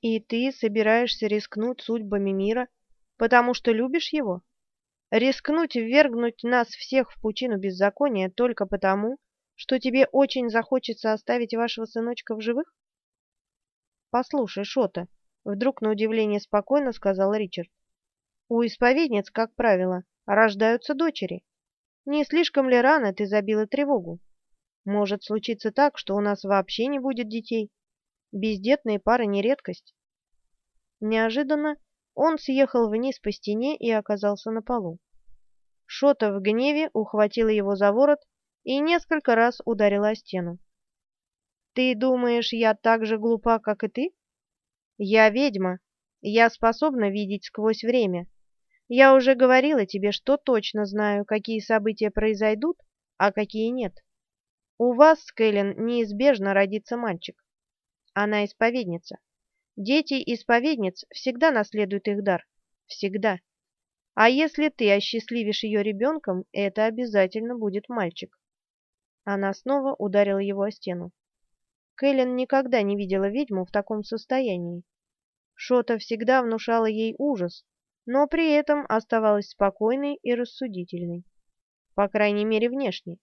И ты собираешься рискнуть судьбами мира, потому что любишь его? Рискнуть ввергнуть нас всех в пучину беззакония только потому, что тебе очень захочется оставить вашего сыночка в живых? Послушай, Шота, вдруг на удивление спокойно сказал Ричард. У исповедниц, как правило, рождаются дочери. Не слишком ли рано ты забила тревогу? Может случиться так, что у нас вообще не будет детей. Бездетные пары не редкость. Неожиданно он съехал вниз по стене и оказался на полу. Шота в гневе ухватила его за ворот и несколько раз ударила о стену. «Ты думаешь, я так же глупа, как и ты? Я ведьма. Я способна видеть сквозь время. Я уже говорила тебе, что точно знаю, какие события произойдут, а какие нет. У вас, Кэлен, неизбежно родится мальчик. Она исповедница. Дети исповедниц всегда наследуют их дар. Всегда. А если ты осчастливишь ее ребенком, это обязательно будет мальчик. Она снова ударила его о стену. Кэлен никогда не видела ведьму в таком состоянии. Шота всегда внушала ей ужас, но при этом оставалась спокойной и рассудительной. По крайней мере, внешне.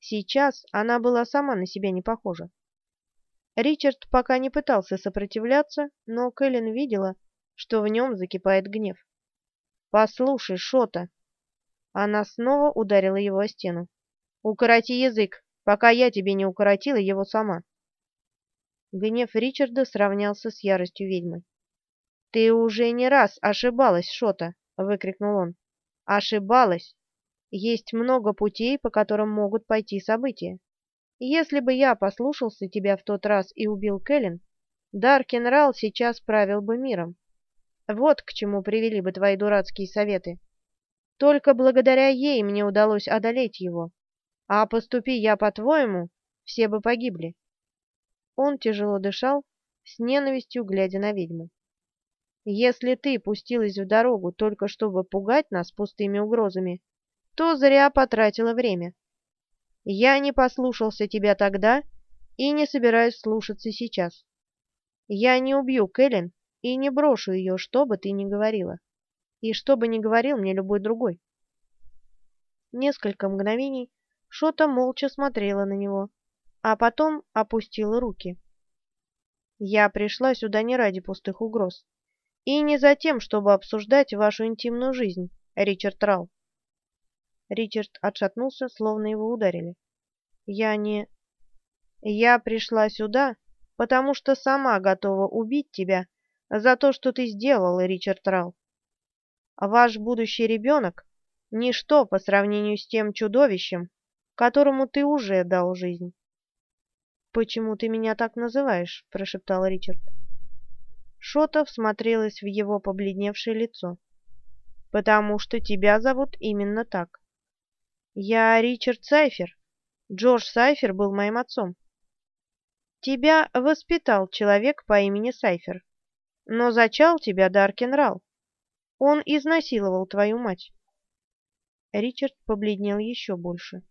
Сейчас она была сама на себя не похожа. Ричард пока не пытался сопротивляться, но Кэлен видела, что в нем закипает гнев. «Послушай, Шота!» Она снова ударила его о стену. «Укороти язык, пока я тебе не укоротила его сама». Гнев Ричарда сравнялся с яростью ведьмы. «Ты уже не раз ошибалась, Шота!» — выкрикнул он. «Ошибалась! Есть много путей, по которым могут пойти события. Если бы я послушался тебя в тот раз и убил Кэлен, Даркенрал сейчас правил бы миром. Вот к чему привели бы твои дурацкие советы. Только благодаря ей мне удалось одолеть его. А поступи я по-твоему, все бы погибли. Он тяжело дышал, с ненавистью глядя на ведьму. Если ты пустилась в дорогу только чтобы пугать нас пустыми угрозами, то зря потратила время. Я не послушался тебя тогда и не собираюсь слушаться сейчас. Я не убью Кэлен и не брошу ее, что бы ты ни говорила. И что бы ни говорил мне любой другой. Несколько мгновений Шота молча смотрела на него, а потом опустила руки. Я пришла сюда не ради пустых угроз. И не за тем, чтобы обсуждать вашу интимную жизнь, Ричард Ралл. Ричард отшатнулся, словно его ударили. «Я не... Я пришла сюда, потому что сама готова убить тебя за то, что ты сделал, Ричард Ралл. Ваш будущий ребенок — ничто по сравнению с тем чудовищем, которому ты уже дал жизнь». «Почему ты меня так называешь?» — прошептал Ричард. Шота всмотрелась в его побледневшее лицо. «Потому что тебя зовут именно так. Я Ричард Сайфер. Джордж Сайфер был моим отцом. Тебя воспитал человек по имени Сайфер, но зачал тебя Даркен Рал. Он изнасиловал твою мать. Ричард побледнел еще больше.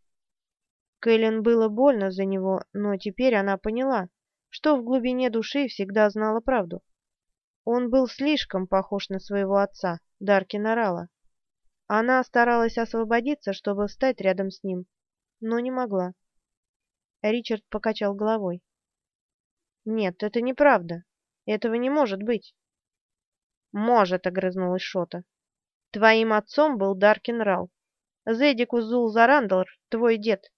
Кэлен было больно за него, но теперь она поняла, что в глубине души всегда знала правду. Он был слишком похож на своего отца, Даркина Рала. Она старалась освободиться, чтобы встать рядом с ним, но не могла. Ричард покачал головой. «Нет, это неправда. Этого не может быть». «Может», — огрызнулась Шота. «Твоим отцом был Даркин Рал. Зедик Узул Зарандалр, твой дед».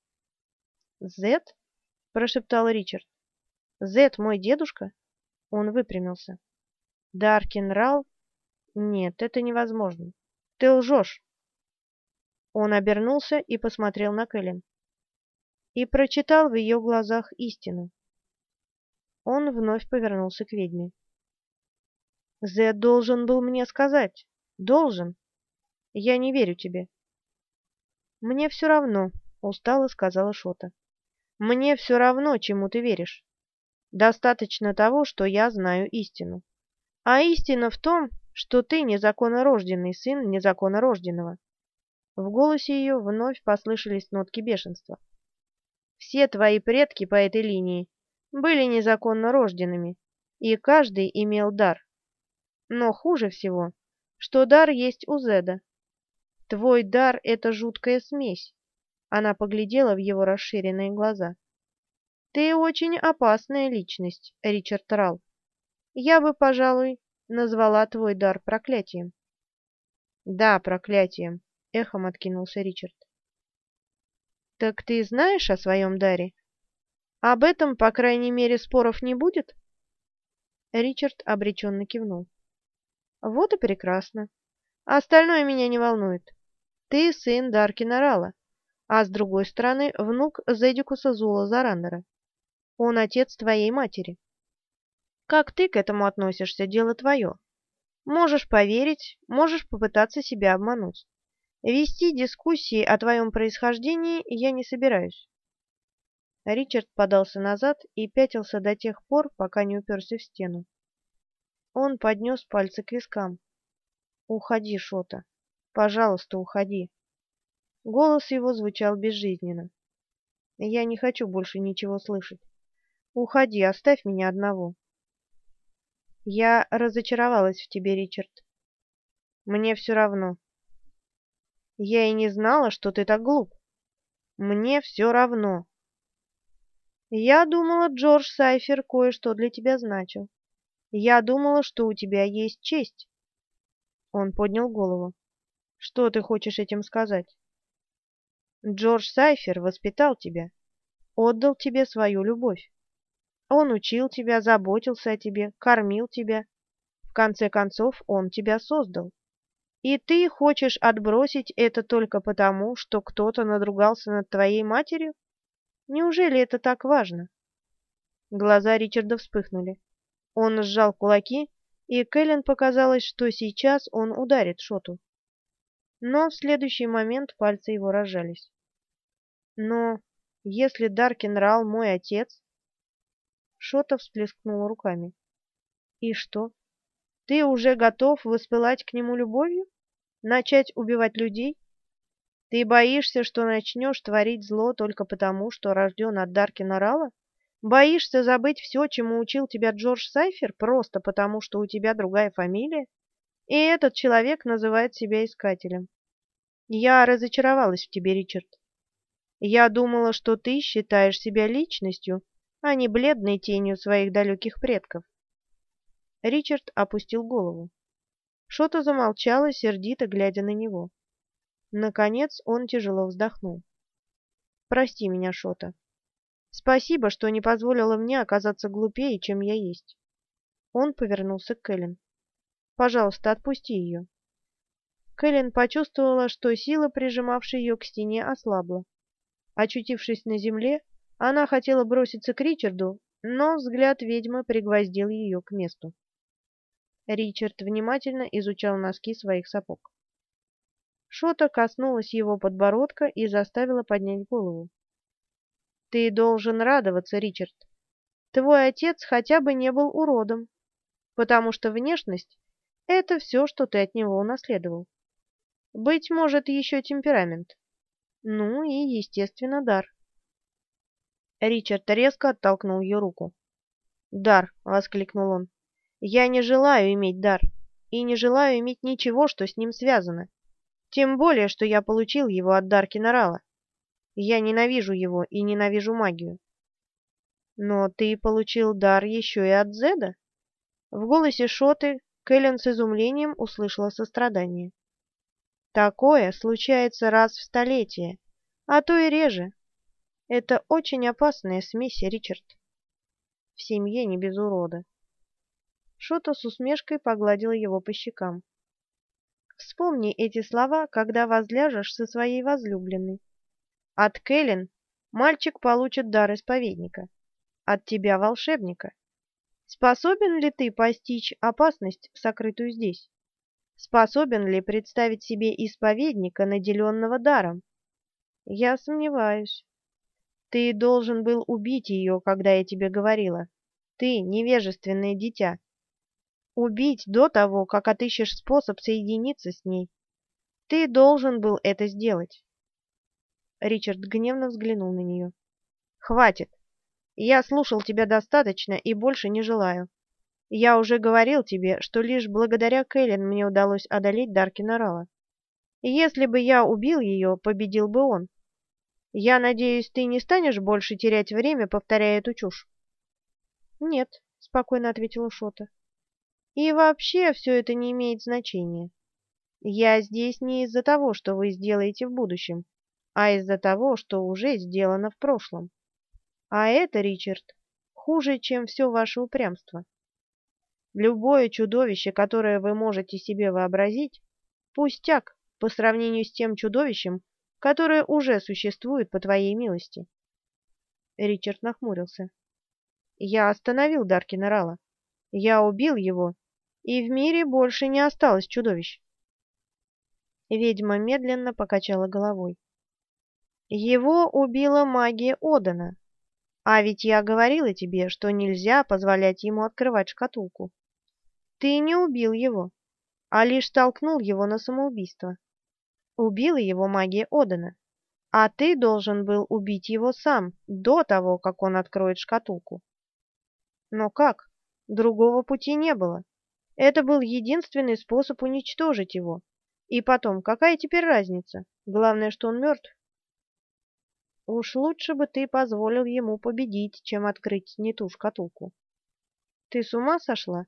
«Зед?» — прошептал Ричард. «Зед мой дедушка?» Он выпрямился. «Даркин Рал? Нет, это невозможно. Ты лжешь. Он обернулся и посмотрел на Кэлен. И прочитал в ее глазах истину. Он вновь повернулся к ведьме. «Зед должен был мне сказать. Должен. Я не верю тебе». «Мне все равно», — устало сказала Шота. «Мне все равно, чему ты веришь. Достаточно того, что я знаю истину. А истина в том, что ты незаконнорожденный сын незаконнорожденного. В голосе ее вновь послышались нотки бешенства. Все твои предки по этой линии были незаконно рожденными, и каждый имел дар. Но хуже всего, что дар есть у Зеда. Твой дар — это жуткая смесь. Она поглядела в его расширенные глаза. Ты очень опасная личность, Ричард Рал. Я бы, пожалуй, назвала твой дар проклятием. Да, проклятием, эхом откинулся Ричард. Так ты знаешь о своем даре? Об этом, по крайней мере, споров не будет? Ричард обреченно кивнул. Вот и прекрасно. Остальное меня не волнует. Ты сын Даркина Рала, а с другой стороны внук Зедикуса Зула Зараннера. Он отец твоей матери. Как ты к этому относишься, дело твое. Можешь поверить, можешь попытаться себя обмануть. Вести дискуссии о твоем происхождении я не собираюсь. Ричард подался назад и пятился до тех пор, пока не уперся в стену. Он поднес пальцы к вискам. «Уходи, Шота. Пожалуйста, уходи». Голос его звучал безжизненно. «Я не хочу больше ничего слышать. Уходи, оставь меня одного». «Я разочаровалась в тебе, Ричард. Мне все равно. Я и не знала, что ты так глуп. Мне все равно». Я думала, Джордж Сайфер кое-что для тебя значил. Я думала, что у тебя есть честь. Он поднял голову. Что ты хочешь этим сказать? Джордж Сайфер воспитал тебя, отдал тебе свою любовь. Он учил тебя, заботился о тебе, кормил тебя. В конце концов, он тебя создал. И ты хочешь отбросить это только потому, что кто-то надругался над твоей матерью? Неужели это так важно? Глаза Ричарда вспыхнули. Он сжал кулаки, и Кэлен показалось, что сейчас он ударит Шоту. Но в следующий момент пальцы его разжались. «Но если Даркин Рал мой отец...» Шота всплескнула руками. «И что? Ты уже готов воспылать к нему любовью? Начать убивать людей? Ты боишься, что начнешь творить зло только потому, что рожден от Даркина Рала?» Боишься забыть все, чему учил тебя Джордж Сайфер, просто потому, что у тебя другая фамилия? И этот человек называет себя искателем. Я разочаровалась в тебе, Ричард. Я думала, что ты считаешь себя личностью, а не бледной тенью своих далеких предков. Ричард опустил голову. Шота замолчала, сердито глядя на него. Наконец он тяжело вздохнул. «Прости меня, Шота. Спасибо, что не позволила мне оказаться глупее, чем я есть. Он повернулся к Кэлен. Пожалуйста, отпусти ее. Кэлен почувствовала, что сила, прижимавшая ее к стене, ослабла. Очутившись на земле, она хотела броситься к Ричарду, но взгляд ведьмы пригвоздил ее к месту. Ричард внимательно изучал носки своих сапог. Шота коснулась его подбородка и заставила поднять голову. Ты должен радоваться, Ричард. Твой отец хотя бы не был уродом, потому что внешность — это все, что ты от него унаследовал. Быть может, еще темперамент. Ну и, естественно, дар. Ричард резко оттолкнул ее руку. «Дар!» — воскликнул он. «Я не желаю иметь дар, и не желаю иметь ничего, что с ним связано. Тем более, что я получил его от Даркина Рала. Я ненавижу его и ненавижу магию. Но ты получил дар еще и от Зеда? В голосе Шоты Кэлен с изумлением услышала сострадание. Такое случается раз в столетие, а то и реже. Это очень опасная смесь, Ричард. В семье не без урода. Шота с усмешкой погладила его по щекам. Вспомни эти слова, когда возляжешь со своей возлюбленной. От Кэлен мальчик получит дар исповедника, от тебя волшебника. Способен ли ты постичь опасность, сокрытую здесь? Способен ли представить себе исповедника, наделенного даром? Я сомневаюсь. Ты должен был убить ее, когда я тебе говорила. Ты невежественное дитя. Убить до того, как отыщешь способ соединиться с ней. Ты должен был это сделать. Ричард гневно взглянул на нее. «Хватит! Я слушал тебя достаточно и больше не желаю. Я уже говорил тебе, что лишь благодаря Кэлен мне удалось одолеть Даркина Рала. Если бы я убил ее, победил бы он. Я надеюсь, ты не станешь больше терять время, повторяя эту чушь? Нет, спокойно ответила Шота. И вообще все это не имеет значения. Я здесь не из-за того, что вы сделаете в будущем, а из-за того, что уже сделано в прошлом. А это, Ричард, хуже, чем все ваше упрямство. Любое чудовище, которое вы можете себе вообразить, пустяк по сравнению с тем чудовищем, которое уже существует по твоей милости. Ричард нахмурился. Я остановил Даркина Рала. Я убил его, и в мире больше не осталось чудовищ. Ведьма медленно покачала головой. Его убила магия Одана. А ведь я говорила тебе, что нельзя позволять ему открывать шкатулку. Ты не убил его, а лишь толкнул его на самоубийство. Убила его магия Одана, а ты должен был убить его сам, до того, как он откроет шкатулку. Но как? Другого пути не было. Это был единственный способ уничтожить его. И потом, какая теперь разница? Главное, что он мертв. Уж лучше бы ты позволил ему победить, чем открыть не ту шкатулку. Ты с ума сошла?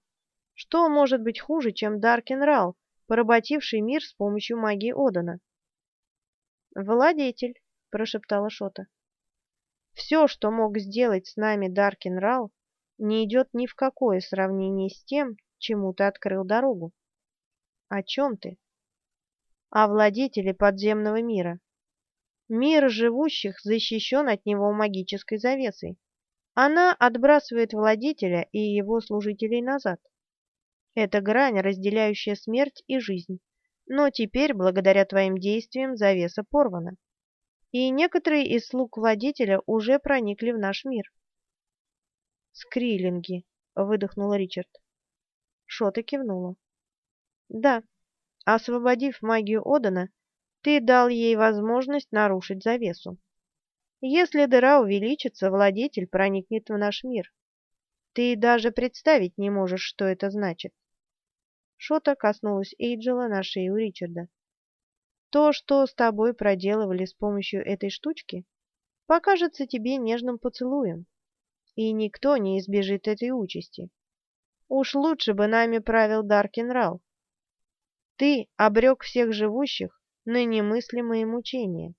Что может быть хуже, чем Даркен Рал, поработивший мир с помощью магии Одана? «Владетель», — прошептала Шота. «Все, что мог сделать с нами Даркен Рал, не идет ни в какое сравнение с тем, чему ты открыл дорогу». «О чем ты?» «О владетеле подземного мира. Мир живущих защищен от него магической завесой. Она отбрасывает владетеля и его служителей назад. Это грань, разделяющая смерть и жизнь. Но теперь, благодаря твоим действиям, завеса порвана. И некоторые из слуг владетеля уже проникли в наш мир. «Скриллинги», — выдохнула Ричард. Шота кивнула. «Да, освободив магию Одана, ты дал ей возможность нарушить завесу. Если дыра увеличится, владетель проникнет в наш мир. Ты даже представить не можешь, что это значит. Шота коснулась Эйджела на шее у Ричарда. «То, что с тобой проделывали с помощью этой штучки, покажется тебе нежным поцелуем, и никто не избежит этой участи. Уж лучше бы нами правил Даркин. Ты обрек всех живущих на немыслимые мучения.